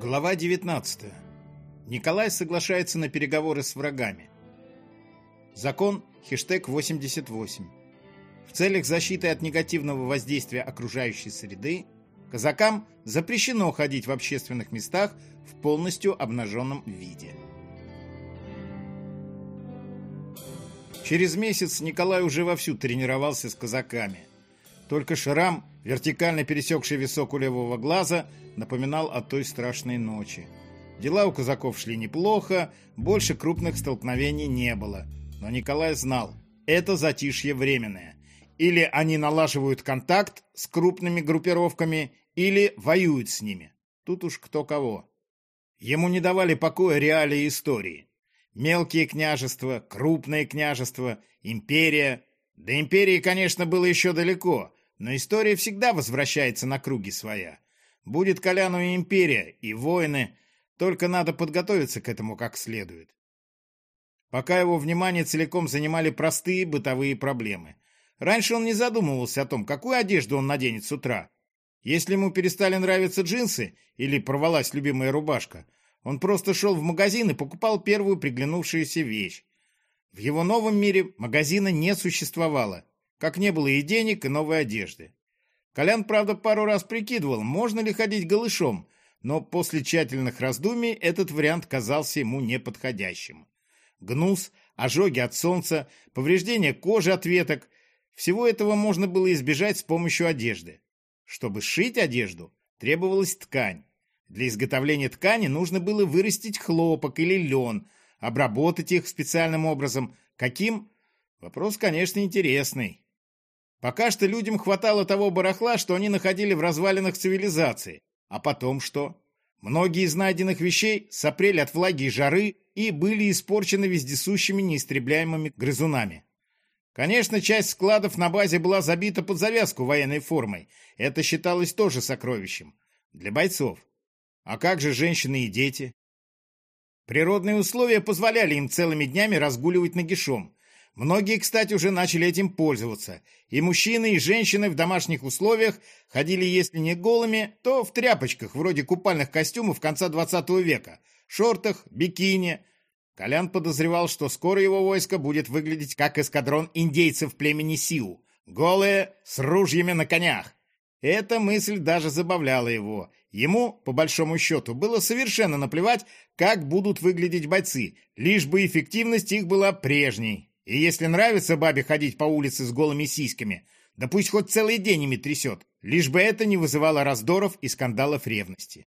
Глава 19. Николай соглашается на переговоры с врагами. Закон хештег 88. В целях защиты от негативного воздействия окружающей среды казакам запрещено ходить в общественных местах в полностью обнаженном виде. Через месяц Николай уже вовсю тренировался с казаками. Только шрам, вертикально пересекший висок у левого глаза, напоминал о той страшной ночи. Дела у казаков шли неплохо, больше крупных столкновений не было. Но Николай знал, это затишье временное. Или они налаживают контакт с крупными группировками, или воюют с ними. Тут уж кто кого. Ему не давали покоя реалии истории. Мелкие княжества, крупные княжества, империя. До империи, конечно, было еще далеко, но история всегда возвращается на круги своя. Будет Коляну и империя, и воины, только надо подготовиться к этому как следует. Пока его внимание целиком занимали простые бытовые проблемы. Раньше он не задумывался о том, какую одежду он наденет с утра. Если ему перестали нравиться джинсы или порвалась любимая рубашка, он просто шел в магазин и покупал первую приглянувшуюся вещь. В его новом мире магазина не существовало как не было и денег, и новой одежды. Колян, правда, пару раз прикидывал, можно ли ходить голышом, но после тщательных раздумий этот вариант казался ему неподходящим. Гнус, ожоги от солнца, повреждения кожи от веток – всего этого можно было избежать с помощью одежды. Чтобы сшить одежду, требовалась ткань. Для изготовления ткани нужно было вырастить хлопок или лен, обработать их специальным образом. Каким? Вопрос, конечно, интересный. Пока что людям хватало того барахла, что они находили в развалинах цивилизации. А потом что? Многие из найденных вещей сопрели от влаги и жары и были испорчены вездесущими неистребляемыми грызунами. Конечно, часть складов на базе была забита под завязку военной формой. Это считалось тоже сокровищем. Для бойцов. А как же женщины и дети? Природные условия позволяли им целыми днями разгуливать нагишом. Многие, кстати, уже начали этим пользоваться. И мужчины, и женщины в домашних условиях ходили, если не голыми, то в тряпочках, вроде купальных костюмов конца 20 века, шортах, бикини. Колян подозревал, что скоро его войско будет выглядеть как эскадрон индейцев племени Сиу, голые, с ружьями на конях. Эта мысль даже забавляла его. Ему, по большому счету, было совершенно наплевать, как будут выглядеть бойцы, лишь бы эффективность их была прежней. И если нравится бабе ходить по улице с голыми сиськами, да пусть хоть целый день ими трясет, лишь бы это не вызывало раздоров и скандалов ревности.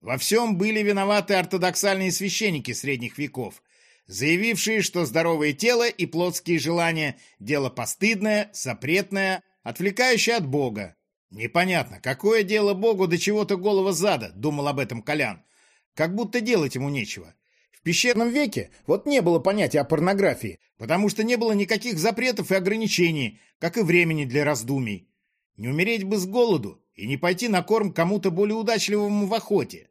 Во всем были виноваты ортодоксальные священники средних веков, заявившие, что здоровое тело и плотские желания – дело постыдное, запретное, отвлекающее от Бога. Непонятно, какое дело Богу до чего-то голого зада, думал об этом Колян. Как будто делать ему нечего. В пещерном веке вот не было понятия о порнографии, потому что не было никаких запретов и ограничений, как и времени для раздумий. Не умереть бы с голоду и не пойти на корм кому-то более удачливому в охоте.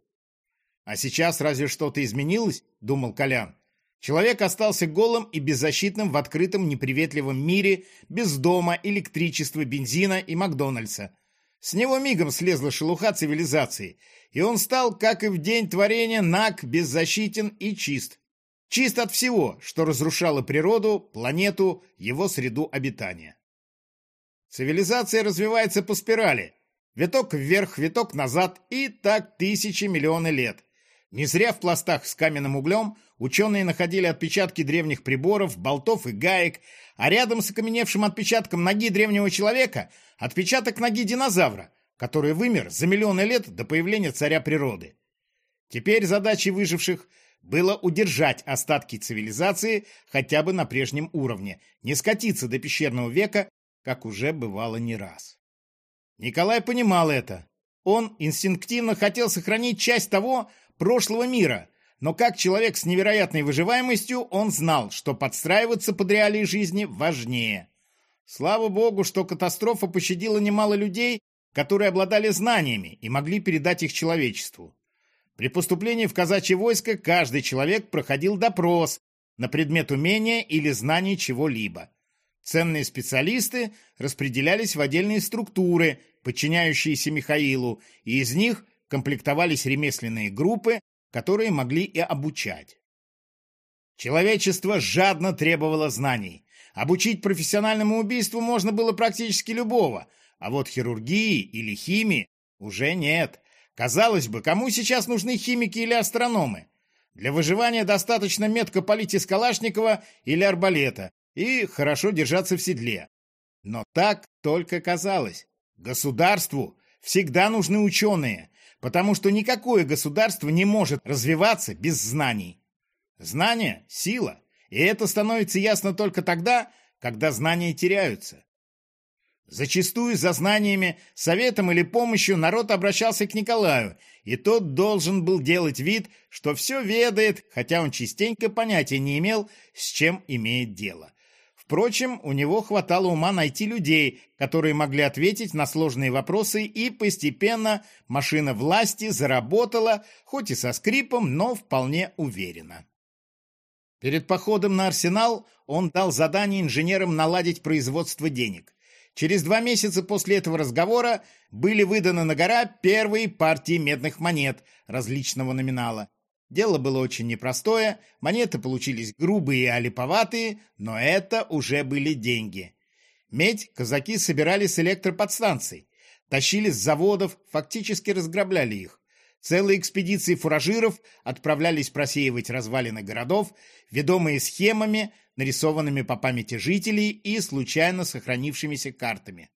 А сейчас разве что-то изменилось, думал Колян. Человек остался голым и беззащитным в открытом неприветливом мире, без дома, электричества, бензина и Макдональдса. С него мигом слезла шелуха цивилизации, и он стал, как и в день творения, наг, беззащитен и чист. Чист от всего, что разрушало природу, планету, его среду обитания. Цивилизация развивается по спирали. Виток вверх, виток назад, и так тысячи миллионы лет. Не зря в пластах с каменным углем ученые находили отпечатки древних приборов, болтов и гаек, а рядом с окаменевшим отпечатком ноги древнего человека отпечаток ноги динозавра, который вымер за миллионы лет до появления царя природы. Теперь задачей выживших было удержать остатки цивилизации хотя бы на прежнем уровне, не скатиться до пещерного века, как уже бывало не раз. Николай понимал это. Он инстинктивно хотел сохранить часть того, прошлого мира, но как человек с невероятной выживаемостью, он знал, что подстраиваться под реалии жизни важнее. Слава богу, что катастрофа пощадила немало людей, которые обладали знаниями и могли передать их человечеству. При поступлении в казачье войско каждый человек проходил допрос на предмет умения или знаний чего-либо. Ценные специалисты распределялись в отдельные структуры, подчиняющиеся Михаилу, и из них комплектовались ремесленные группы, которые могли и обучать. Человечество жадно требовало знаний. Обучить профессиональному убийству можно было практически любого, а вот хирургии или химии уже нет. Казалось бы, кому сейчас нужны химики или астрономы? Для выживания достаточно метко полить из Калашникова или арбалета и хорошо держаться в седле. Но так только казалось. Государству всегда нужны ученые, потому что никакое государство не может развиваться без знаний. Знание – сила, и это становится ясно только тогда, когда знания теряются. Зачастую за знаниями, советом или помощью народ обращался к Николаю, и тот должен был делать вид, что все ведает, хотя он частенько понятия не имел, с чем имеет дело. Впрочем, у него хватало ума найти людей, которые могли ответить на сложные вопросы, и постепенно машина власти заработала, хоть и со скрипом, но вполне уверенно. Перед походом на арсенал он дал задание инженерам наладить производство денег – Через два месяца после этого разговора были выданы на гора первые партии медных монет различного номинала. Дело было очень непростое, монеты получились грубые и олиповатые, но это уже были деньги. Медь казаки собирали с электроподстанций, тащили с заводов, фактически разграбляли их. Целые экспедиции фуражиров отправлялись просеивать развалины городов, ведомые схемами, нарисованными по памяти жителей и случайно сохранившимися картами.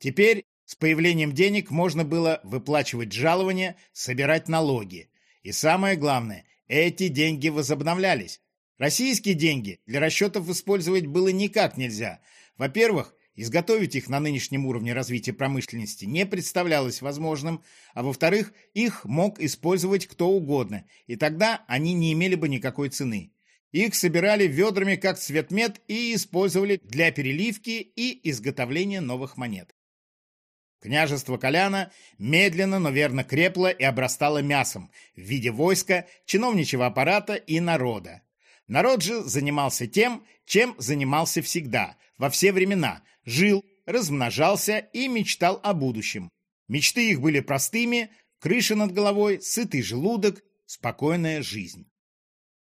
Теперь с появлением денег можно было выплачивать жалования, собирать налоги. И самое главное, эти деньги возобновлялись. Российские деньги для расчетов использовать было никак нельзя. Во-первых, изготовить их на нынешнем уровне развития промышленности не представлялось возможным, а во-вторых, их мог использовать кто угодно, и тогда они не имели бы никакой цены. Их собирали ведрами как цветмет и использовали для переливки и изготовления новых монет. Княжество Коляна медленно, но верно крепло и обрастало мясом в виде войска, чиновничьего аппарата и народа. Народ же занимался тем, чем занимался всегда, во все времена, жил, размножался и мечтал о будущем. Мечты их были простыми, крыша над головой, сытый желудок, спокойная жизнь.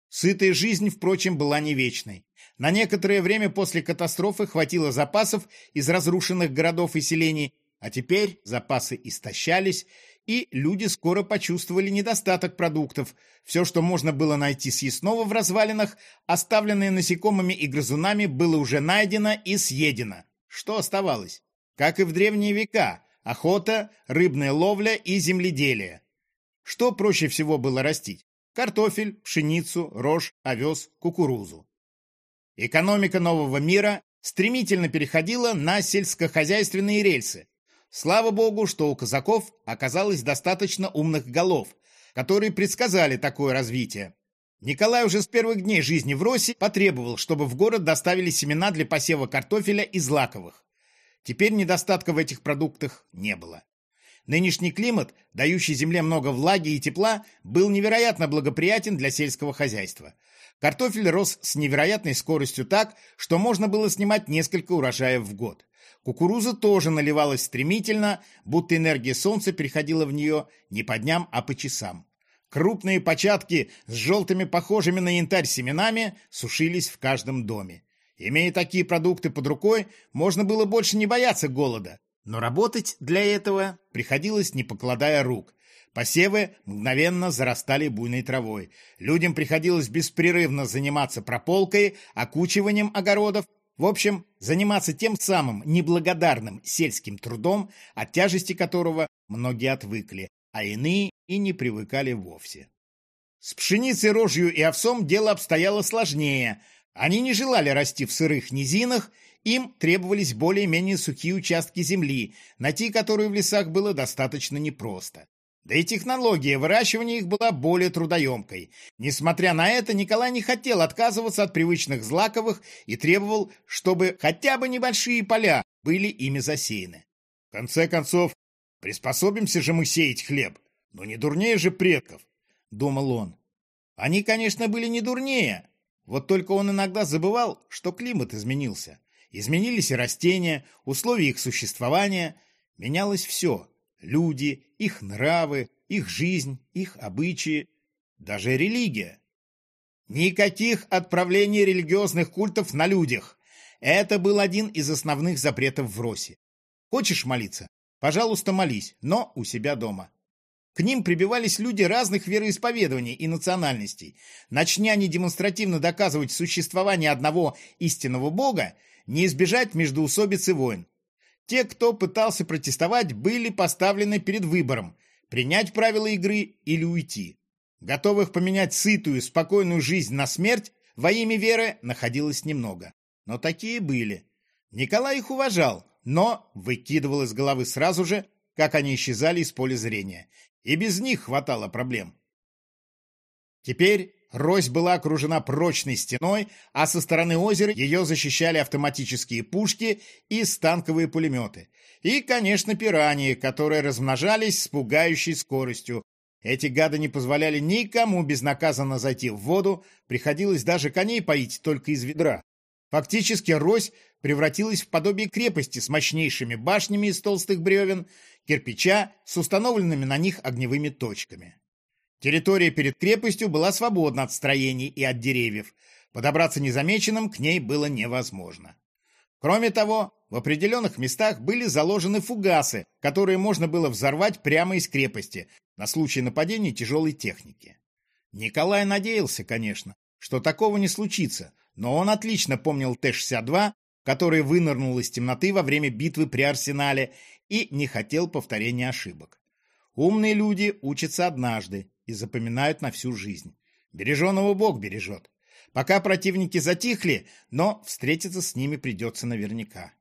Сытая жизнь, впрочем, была не вечной. На некоторое время после катастрофы хватило запасов из разрушенных городов и селений, а теперь запасы истощались, и люди скоро почувствовали недостаток продуктов. Все, что можно было найти съестного в развалинах, оставленное насекомыми и грызунами, было уже найдено и съедено. Что оставалось? Как и в древние века, охота, рыбная ловля и земледелие. Что проще всего было растить? картофель, пшеницу, рожь, овес, кукурузу. Экономика нового мира стремительно переходила на сельскохозяйственные рельсы. Слава богу, что у казаков оказалось достаточно умных голов, которые предсказали такое развитие. Николай уже с первых дней жизни в Росе потребовал, чтобы в город доставили семена для посева картофеля из лаковых. Теперь недостатка в этих продуктах не было. Нынешний климат, дающий земле много влаги и тепла, был невероятно благоприятен для сельского хозяйства. Картофель рос с невероятной скоростью так, что можно было снимать несколько урожаев в год. Кукуруза тоже наливалась стремительно, будто энергия солнца переходила в нее не по дням, а по часам. Крупные початки с желтыми, похожими на янтарь семенами, сушились в каждом доме. Имея такие продукты под рукой, можно было больше не бояться голода. Но работать для этого приходилось не покладая рук. Посевы мгновенно зарастали буйной травой. Людям приходилось беспрерывно заниматься прополкой, окучиванием огородов, в общем, заниматься тем самым неблагодарным сельским трудом, от тяжести которого многие отвыкли, а иные и не привыкали вовсе. С пшеницей, рожью и овсом дело обстояло сложнее. Они не желали расти в сырых низинах им требовались более-менее сухие участки земли, найти которые в лесах было достаточно непросто. Да и технология выращивания их была более трудоемкой. Несмотря на это, Николай не хотел отказываться от привычных злаковых и требовал, чтобы хотя бы небольшие поля были ими засеяны. В конце концов, приспособимся же мы сеять хлеб, но не дурнее же предков, — думал он. Они, конечно, были не дурнее, вот только он иногда забывал, что климат изменился. Изменились и растения, условия их существования, менялось все. Люди, их нравы, их жизнь, их обычаи, даже религия. Никаких отправлений религиозных культов на людях. Это был один из основных запретов в Росе. Хочешь молиться? Пожалуйста, молись, но у себя дома. К ним прибивались люди разных вероисповеданий и национальностей. Начни они демонстративно доказывать существование одного истинного бога, не избежать междоусобиц и войн. Те, кто пытался протестовать, были поставлены перед выбором – принять правила игры или уйти. Готовых поменять сытую, спокойную жизнь на смерть во имя веры находилось немного. Но такие были. Николай их уважал, но выкидывал из головы сразу же, как они исчезали из поля зрения. И без них хватало проблем. Теперь Рось была окружена прочной стеной, а со стороны озера ее защищали автоматические пушки и станковые пулеметы. И, конечно, пираньи, которые размножались с пугающей скоростью. Эти гады не позволяли никому безнаказанно зайти в воду, приходилось даже коней поить только из ведра. Фактически Рось превратилась в подобие крепости с мощнейшими башнями из толстых бревен, кирпича с установленными на них огневыми точками. Территория перед крепостью была свободна от строений и от деревьев. Подобраться незамеченным к ней было невозможно. Кроме того, в определенных местах были заложены фугасы, которые можно было взорвать прямо из крепости на случай нападения тяжелой техники. Николай надеялся, конечно, что такого не случится, но он отлично помнил Т-62, который вынырнул из темноты во время битвы при Арсенале и не хотел повторения ошибок. Умные люди учатся однажды и запоминают на всю жизнь. Береженого Бог бережет. Пока противники затихли, но встретиться с ними придется наверняка.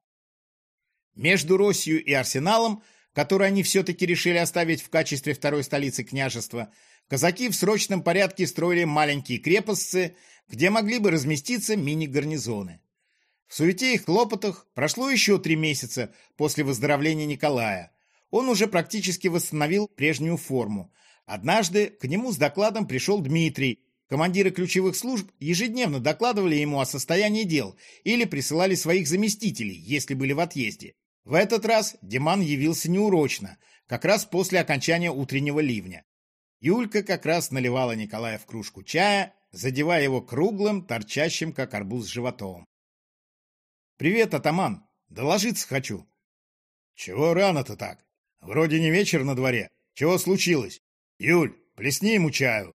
Между Россией и Арсеналом, который они все-таки решили оставить в качестве второй столицы княжества, казаки в срочном порядке строили маленькие крепости, где могли бы разместиться мини-гарнизоны. В суете и хлопотах прошло еще три месяца после выздоровления Николая. Он уже практически восстановил прежнюю форму, Однажды к нему с докладом пришел Дмитрий. Командиры ключевых служб ежедневно докладывали ему о состоянии дел или присылали своих заместителей, если были в отъезде. В этот раз Диман явился неурочно, как раз после окончания утреннего ливня. Юлька как раз наливала Николая в кружку чая, задевая его круглым, торчащим, как арбуз, животом. «Привет, атаман! Доложиться хочу!» «Чего рано-то так? Вроде не вечер на дворе. Чего случилось?» «Юль, плесни ему чаю!»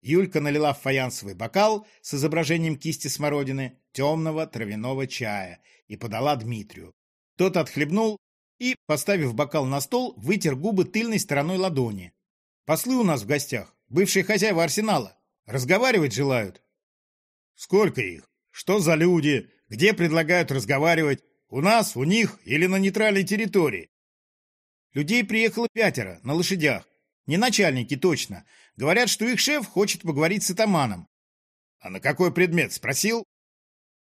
Юлька налила в фаянсовый бокал с изображением кисти смородины темного травяного чая и подала Дмитрию. Тот отхлебнул и, поставив бокал на стол, вытер губы тыльной стороной ладони. «Послы у нас в гостях, бывшие хозяева арсенала. Разговаривать желают». «Сколько их? Что за люди? Где предлагают разговаривать? У нас, у них или на нейтральной территории?» Людей приехало пятеро, на лошадях. Не начальники, точно. Говорят, что их шеф хочет поговорить с атаманом. А на какой предмет, спросил?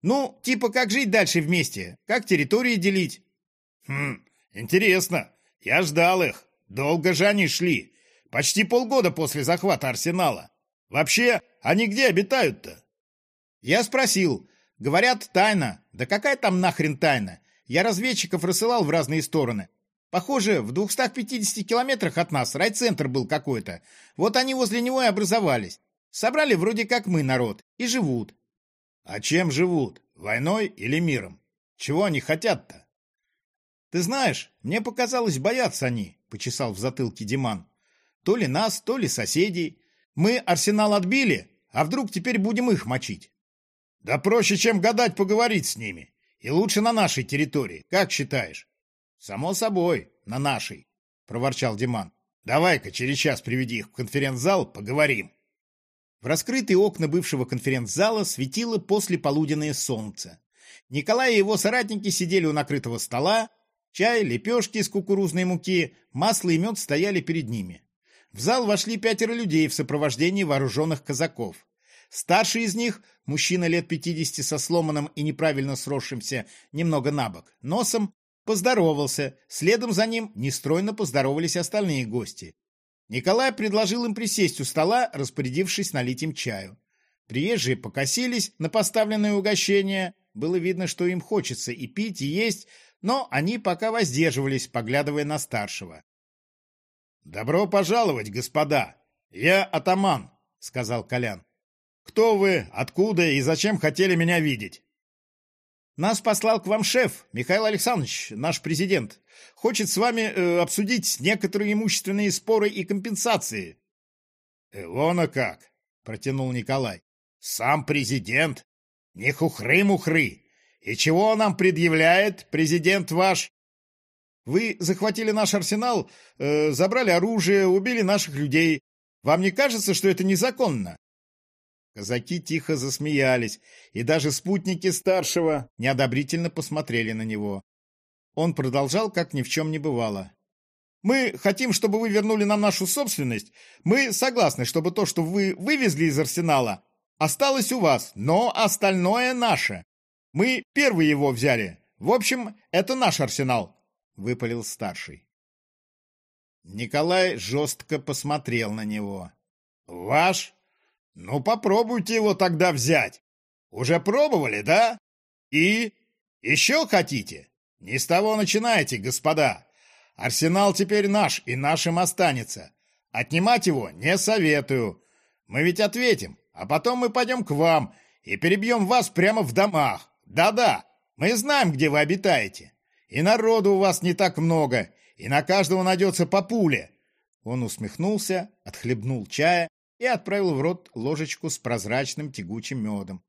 Ну, типа, как жить дальше вместе? Как территории делить? Хм, интересно. Я ждал их. Долго же они шли. Почти полгода после захвата арсенала. Вообще, они где обитают-то? Я спросил. Говорят, тайна. Да какая там нахрен тайна? Я разведчиков рассылал в разные стороны. Похоже, в 250 километрах от нас райцентр был какой-то. Вот они возле него и образовались. Собрали вроде как мы народ и живут. А чем живут? Войной или миром? Чего они хотят-то? Ты знаешь, мне показалось, боятся они, почесал в затылке Диман. То ли нас, то ли соседей. Мы арсенал отбили, а вдруг теперь будем их мочить? Да проще, чем гадать, поговорить с ними. И лучше на нашей территории, как считаешь? «Само собой, на нашей», — проворчал Диман. «Давай-ка через час приведи их в конференц-зал, поговорим». В раскрытые окна бывшего конференц-зала светило послеполуденное солнце. Николай и его соратники сидели у накрытого стола, чай, лепешки из кукурузной муки, масло и мед стояли перед ними. В зал вошли пятеро людей в сопровождении вооруженных казаков. Старший из них, мужчина лет пятидесяти со сломанным и неправильно сросшимся немного набок носом, Поздоровался. Следом за ним нестройно поздоровались остальные гости. Николай предложил им присесть у стола, распорядившись налить им чаю. Приезжие покосились на поставленное угощение. Было видно, что им хочется и пить, и есть, но они пока воздерживались, поглядывая на старшего. Добро пожаловать, господа! Я атаман, сказал Колян. Кто вы, откуда и зачем хотели меня видеть? Нас послал к вам шеф, Михаил Александрович, наш президент. Хочет с вами э, обсудить некоторые имущественные споры и компенсации. Илона как? Протянул Николай. Сам президент? Не хухры-мухры. И чего нам предъявляет, президент ваш? Вы захватили наш арсенал, э, забрали оружие, убили наших людей. Вам не кажется, что это незаконно? Казаки тихо засмеялись, и даже спутники старшего неодобрительно посмотрели на него. Он продолжал, как ни в чем не бывало. «Мы хотим, чтобы вы вернули нам нашу собственность. Мы согласны, чтобы то, что вы вывезли из арсенала, осталось у вас, но остальное наше. Мы первые его взяли. В общем, это наш арсенал», — выпалил старший. Николай жестко посмотрел на него. «Ваш? Ну, попробуйте его тогда взять. Уже пробовали, да? И? Еще хотите? Не с того начинайте, господа. Арсенал теперь наш и нашим останется. Отнимать его не советую. Мы ведь ответим, а потом мы пойдем к вам и перебьем вас прямо в домах. Да-да, мы знаем, где вы обитаете. И народу у вас не так много, и на каждого найдется по пуле. Он усмехнулся, отхлебнул чая и отправил в рот ложечку с прозрачным тягучим медом.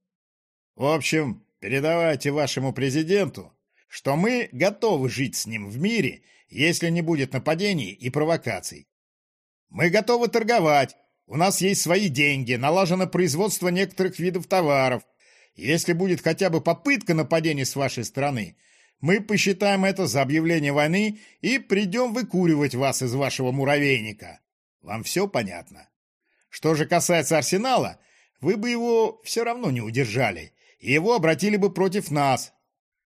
В общем, передавайте вашему президенту, что мы готовы жить с ним в мире, если не будет нападений и провокаций. Мы готовы торговать, у нас есть свои деньги, налажено производство некоторых видов товаров. Если будет хотя бы попытка нападения с вашей стороны, мы посчитаем это за объявление войны и придем выкуривать вас из вашего муравейника. Вам все понятно? Что же касается арсенала, вы бы его все равно не удержали, и его обратили бы против нас.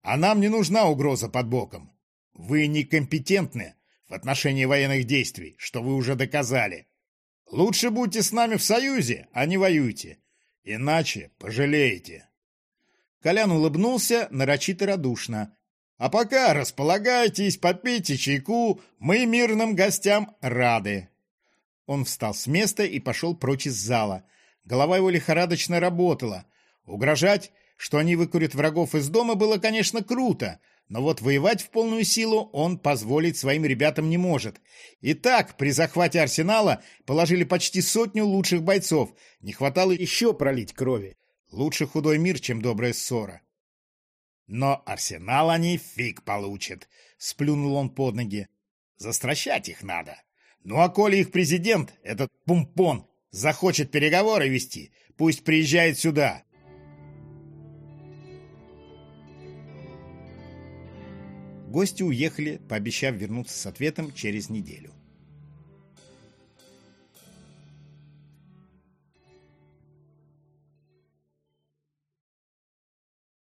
А нам не нужна угроза под боком. Вы некомпетентны в отношении военных действий, что вы уже доказали. Лучше будьте с нами в союзе, а не воюйте. Иначе пожалеете. Колян улыбнулся нарочито радушно. А пока располагайтесь, попейте чайку, мы мирным гостям рады. Он встал с места и пошел прочь из зала. Голова его лихорадочно работала. Угрожать, что они выкурят врагов из дома, было, конечно, круто, но вот воевать в полную силу он позволить своим ребятам не может. И так, при захвате арсенала положили почти сотню лучших бойцов. Не хватало еще пролить крови. Лучше худой мир, чем добрая ссора. Но арсенал они фиг получат, сплюнул он под ноги. Застращать их надо. Ну а коли их президент, этот пумпон, захочет переговоры вести, пусть приезжает сюда. Гости уехали, пообещав вернуться с ответом через неделю.